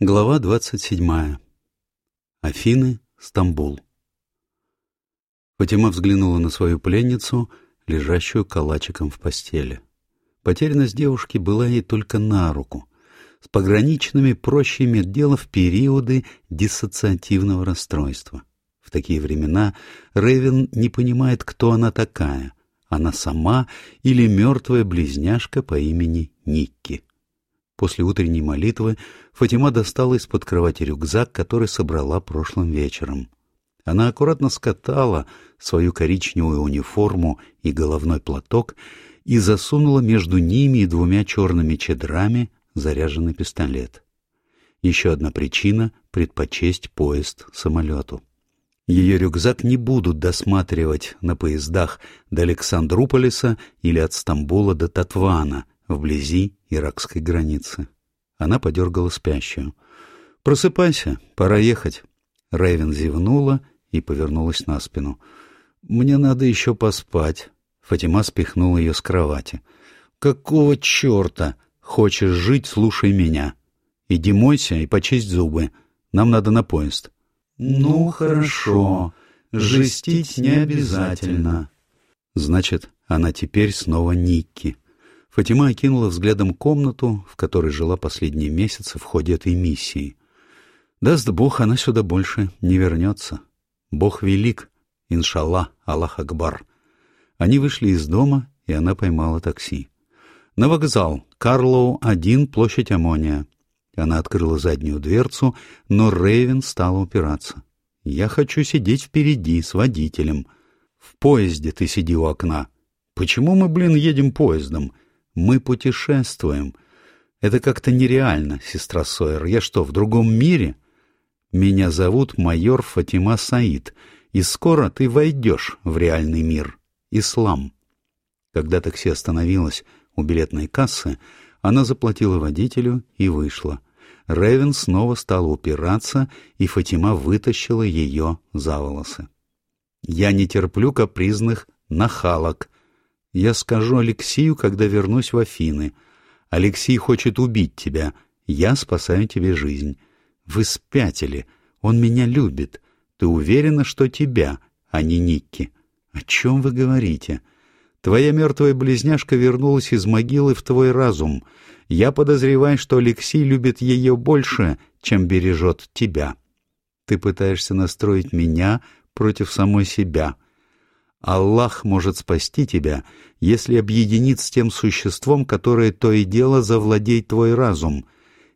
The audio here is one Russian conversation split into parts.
Глава 27. Афины, Стамбул. Фатима взглянула на свою пленницу, лежащую калачиком в постели. Потерянность девушки была ей только на руку. С пограничными проще иметь дело в периоды диссоциативного расстройства. В такие времена Ревен не понимает, кто она такая. Она сама или мертвая близняшка по имени Никки. После утренней молитвы Фатима достала из-под кровати рюкзак, который собрала прошлым вечером. Она аккуратно скатала свою коричневую униформу и головной платок и засунула между ними и двумя черными чедрами заряженный пистолет. Еще одна причина — предпочесть поезд самолету. Ее рюкзак не будут досматривать на поездах до Александруполиса или от Стамбула до Татвана — вблизи иракской границы. Она подергала спящую. «Просыпайся, пора ехать». Рэйвен зевнула и повернулась на спину. «Мне надо еще поспать». Фатима спихнула ее с кровати. «Какого черта? Хочешь жить, слушай меня. Иди мойся и почисть зубы. Нам надо на поезд». «Ну, хорошо. Жестить не обязательно». Значит, она теперь снова Никки. Фатима окинула взглядом комнату, в которой жила последние месяцы в ходе этой миссии. Даст Бог, она сюда больше не вернется. Бог велик, иншаллах, Аллах Акбар. Они вышли из дома, и она поймала такси. На вокзал, Карлоу, один, площадь Омония. Она открыла заднюю дверцу, но Рейвен стала упираться. «Я хочу сидеть впереди, с водителем. В поезде ты сиди у окна. Почему мы, блин, едем поездом?» Мы путешествуем. Это как-то нереально, сестра Сойер. Я что, в другом мире? Меня зовут майор Фатима Саид, и скоро ты войдешь в реальный мир. Ислам. Когда такси остановилось у билетной кассы, она заплатила водителю и вышла. Ревен снова стала упираться, и Фатима вытащила ее за волосы. «Я не терплю капризных нахалок», я скажу Алексею, когда вернусь в Афины. Алексей хочет убить тебя. Я спасаю тебе жизнь. Вы спятили. Он меня любит. Ты уверена, что тебя, а не Никки? О чем вы говорите? Твоя мертвая близняшка вернулась из могилы в твой разум. Я подозреваю, что Алексей любит ее больше, чем бережет тебя. Ты пытаешься настроить меня против самой себя — Аллах может спасти тебя, если объединит с тем существом, которое то и дело завладеет твой разум.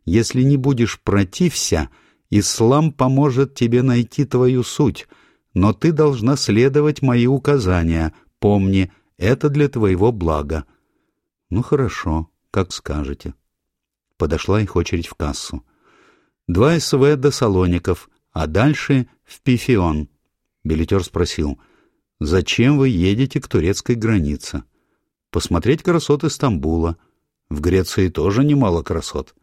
Если не будешь протився, ислам поможет тебе найти твою суть, но ты должна следовать мои указания. Помни, это для твоего блага. Ну хорошо, как скажете. Подошла их очередь в кассу. Два СВ до Салоников, а дальше в Пифион. Билетер спросил — Зачем вы едете к турецкой границе? Посмотреть красоты Стамбула. В Греции тоже немало красот.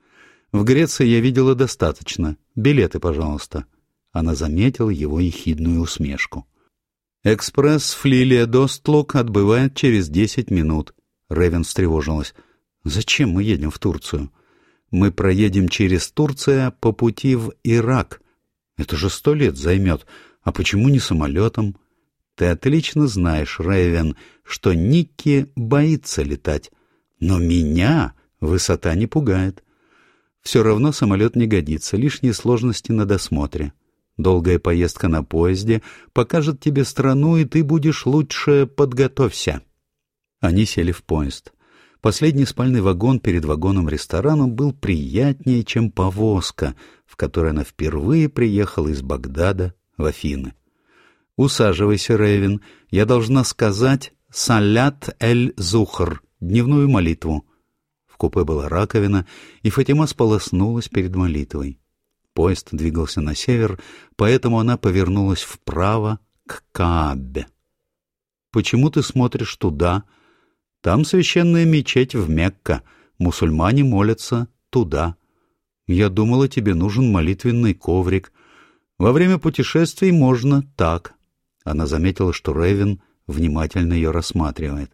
В Греции я видела достаточно. Билеты, пожалуйста. Она заметила его ехидную усмешку. «Экспресс Флилия Достлук отбывает через десять минут». Ревен встревожилась. «Зачем мы едем в Турцию?» «Мы проедем через Турцию по пути в Ирак. Это же сто лет займет. А почему не самолетом?» Ты отлично знаешь, Рэйвен, что Никки боится летать. Но меня высота не пугает. Все равно самолет не годится, лишние сложности на досмотре. Долгая поездка на поезде покажет тебе страну, и ты будешь лучше подготовься. Они сели в поезд. Последний спальный вагон перед вагоном ресторана был приятнее, чем повозка, в которой она впервые приехала из Багдада в Афины. «Усаживайся, Рейвен. Я должна сказать «Салят эль-Зухр» — дневную молитву». В купе была раковина, и Фатима сполоснулась перед молитвой. Поезд двигался на север, поэтому она повернулась вправо к Каабе. «Почему ты смотришь туда? Там священная мечеть в Мекка. Мусульмане молятся туда. Я думала, тебе нужен молитвенный коврик. Во время путешествий можно так». Она заметила, что Ревен внимательно ее рассматривает.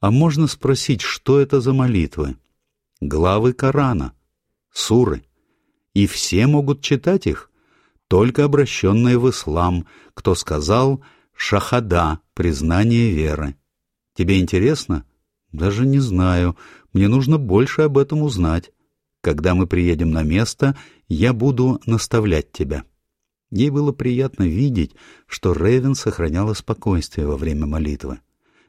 «А можно спросить, что это за молитвы?» «Главы Корана, суры. и все могут читать их, только обращенные в ислам, кто сказал «шахада» — признание веры. Тебе интересно? Даже не знаю. Мне нужно больше об этом узнать. Когда мы приедем на место, я буду наставлять тебя. Ей было приятно видеть, что Ревен сохраняла спокойствие во время молитвы.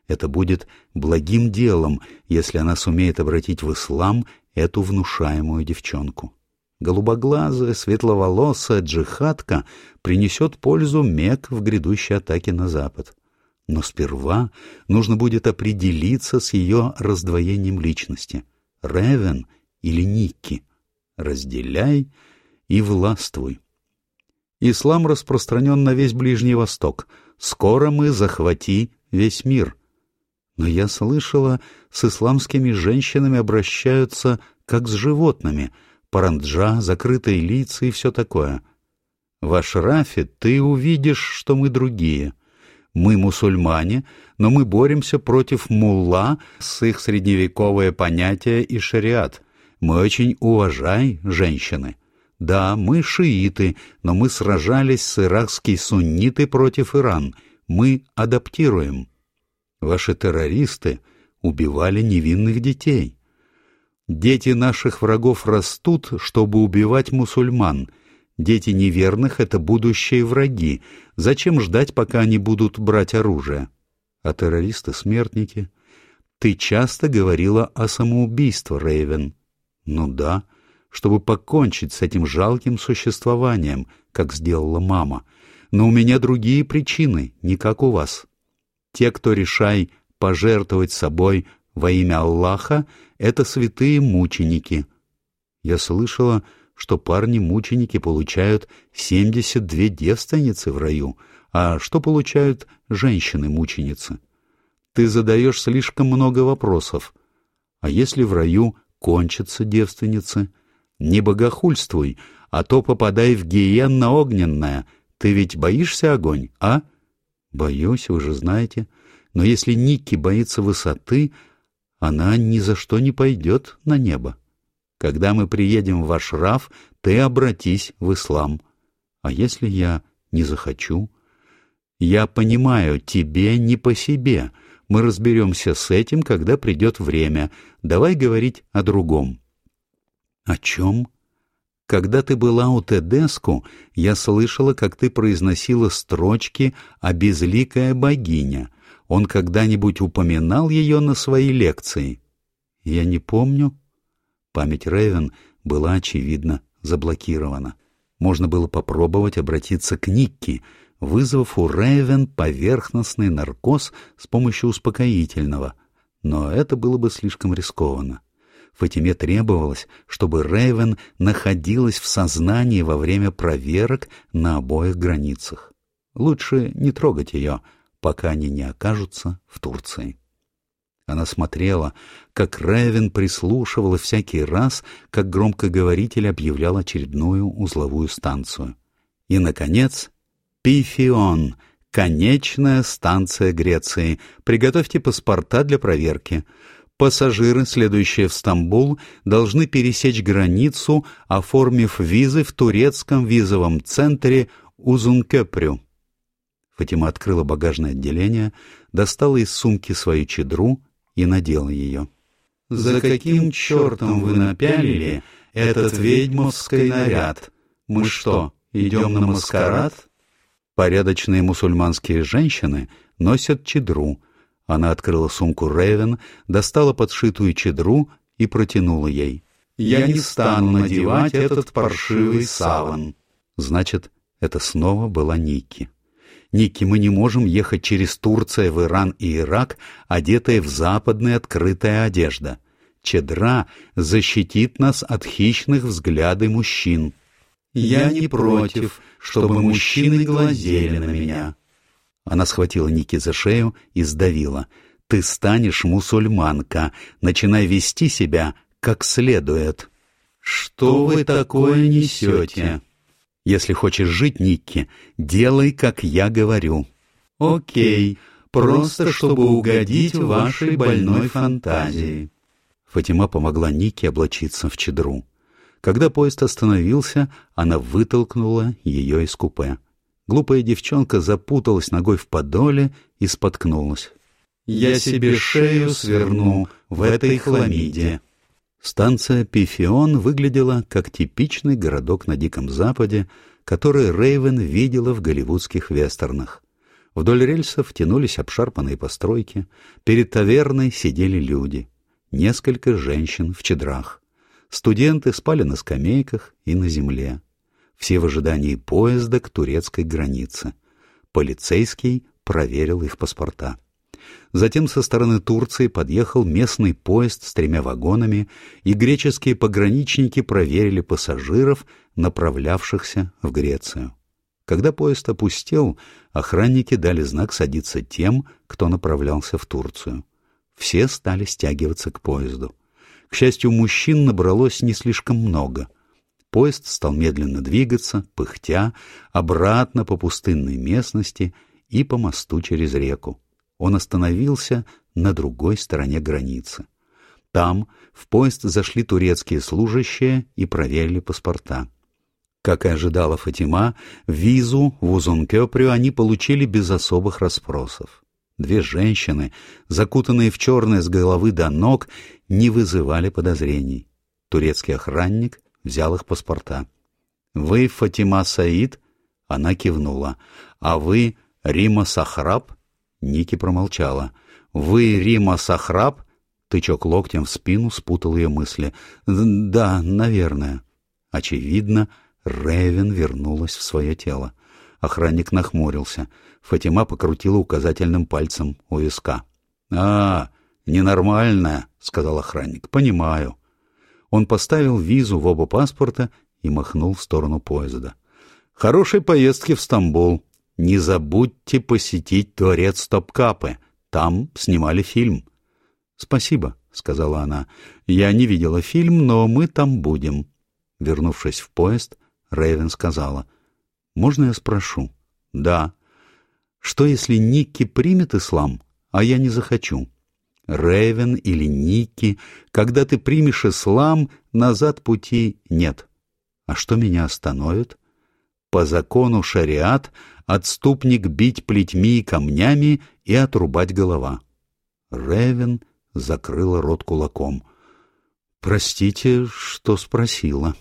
Это будет благим делом, если она сумеет обратить в ислам эту внушаемую девчонку. Голубоглазая, светловолосая джихадка принесет пользу Мек в грядущей атаке на запад. Но сперва нужно будет определиться с ее раздвоением личности. Ревен или Никки. Разделяй и властвуй. Ислам распространен на весь Ближний Восток. Скоро мы захвати весь мир. Но я слышала, с исламскими женщинами обращаются как с животными. Паранджа, закрытые лица и все такое. В Ашрафе ты увидишь, что мы другие. Мы мусульмане, но мы боремся против мулла с их средневековое понятие и шариат. Мы очень уважай женщины. Да, мы шииты, но мы сражались с иракские сунниты против Иран. Мы адаптируем. Ваши террористы убивали невинных детей. Дети наших врагов растут, чтобы убивать мусульман. Дети неверных — это будущие враги. Зачем ждать, пока они будут брать оружие? А террористы — смертники. Ты часто говорила о самоубийстве, Рейвен. Ну да, чтобы покончить с этим жалким существованием, как сделала мама. Но у меня другие причины, не как у вас. Те, кто решай пожертвовать собой во имя Аллаха, это святые мученики. Я слышала, что парни-мученики получают 72 девственницы в раю, а что получают женщины-мученицы? Ты задаешь слишком много вопросов. А если в раю кончатся девственницы? Не богохульствуй, а то попадай в гиенно огненное. Ты ведь боишься огонь, а? Боюсь, вы же знаете. Но если Никки боится высоты, она ни за что не пойдет на небо. Когда мы приедем в Ашраф, ты обратись в ислам. А если я не захочу? Я понимаю, тебе не по себе. Мы разберемся с этим, когда придет время. Давай говорить о другом. О чем? Когда ты была у Тедеску, я слышала, как ты произносила строчки о безликая богиня. Он когда-нибудь упоминал ее на своей лекции? Я не помню. Память Ревен была, очевидно, заблокирована. Можно было попробовать обратиться к Никки, вызвав у Ревен поверхностный наркоз с помощью успокоительного, но это было бы слишком рискованно. Фатиме требовалось, чтобы Рейвен находилась в сознании во время проверок на обоих границах. Лучше не трогать ее, пока они не окажутся в Турции. Она смотрела, как Ревен прислушивала всякий раз, как громкоговоритель объявлял очередную узловую станцию. И, наконец, Пифион — конечная станция Греции. Приготовьте паспорта для проверки — Пассажиры, следующие в Стамбул, должны пересечь границу, оформив визы в турецком визовом центре Узункепрю. Фатима открыла багажное отделение, достала из сумки свою чедру и надела ее. «За каким чертом вы напялили этот ведьмовский наряд? Мы что, идем на маскарад?» Порядочные мусульманские женщины носят чедру — она открыла сумку Ревен, достала подшитую чедру и протянула ей. «Я не стану надевать этот паршивый саван». Значит, это снова была Ники. Ники, мы не можем ехать через Турцию в Иран и Ирак, одетая в западная открытая одежда. Чедра защитит нас от хищных взглядов мужчин. Я не против, чтобы мужчины глазели на меня. Она схватила Ники за шею и сдавила. «Ты станешь мусульманка. Начинай вести себя как следует». «Что вы такое несете?» «Если хочешь жить, Никки, делай, как я говорю». «Окей, просто чтобы угодить вашей больной фантазии». Фатима помогла Нике облачиться в чедру. Когда поезд остановился, она вытолкнула ее из купе. Глупая девчонка запуталась ногой в подоле и споткнулась. «Я себе шею сверну в этой хламиде». Станция Пифион выглядела как типичный городок на Диком Западе, который Рейвен видела в голливудских вестернах. Вдоль рельсов тянулись обшарпанные постройки, перед таверной сидели люди, несколько женщин в чедрах. Студенты спали на скамейках и на земле. Все в ожидании поезда к турецкой границе. Полицейский проверил их паспорта. Затем со стороны Турции подъехал местный поезд с тремя вагонами, и греческие пограничники проверили пассажиров, направлявшихся в Грецию. Когда поезд опустел, охранники дали знак садиться тем, кто направлялся в Турцию. Все стали стягиваться к поезду. К счастью, мужчин набралось не слишком много. Поезд стал медленно двигаться, пыхтя, обратно по пустынной местности и по мосту через реку. Он остановился на другой стороне границы. Там в поезд зашли турецкие служащие и проверили паспорта. Как и ожидала Фатима, визу в Узункёпрю они получили без особых расспросов. Две женщины, закутанные в черное с головы до ног, не вызывали подозрений. Турецкий охранник взял их паспорта. «Вы Фатима Саид?» Она кивнула. «А вы Рима Сахраб?» Ники промолчала. «Вы Рима Сахраб?» Тычок локтем в спину спутал ее мысли. «Да, наверное». Очевидно, Ревен вернулась в свое тело. Охранник нахмурился. Фатима покрутила указательным пальцем у виска. «А, ненормальная», — сказал охранник. «Понимаю». Он поставил визу в оба паспорта и махнул в сторону поезда. «Хорошей поездки в Стамбул. Не забудьте посетить дворец Топкапы. Там снимали фильм». «Спасибо», — сказала она. «Я не видела фильм, но мы там будем». Вернувшись в поезд, Рейвен сказала. «Можно я спрошу?» «Да». «Что, если Никки примет ислам, а я не захочу?» Рейвен или Никки, когда ты примешь ислам, назад пути нет. А что меня остановит? По закону шариат отступник бить плетьми и камнями и отрубать голова. Ревен закрыла рот кулаком. «Простите, что спросила».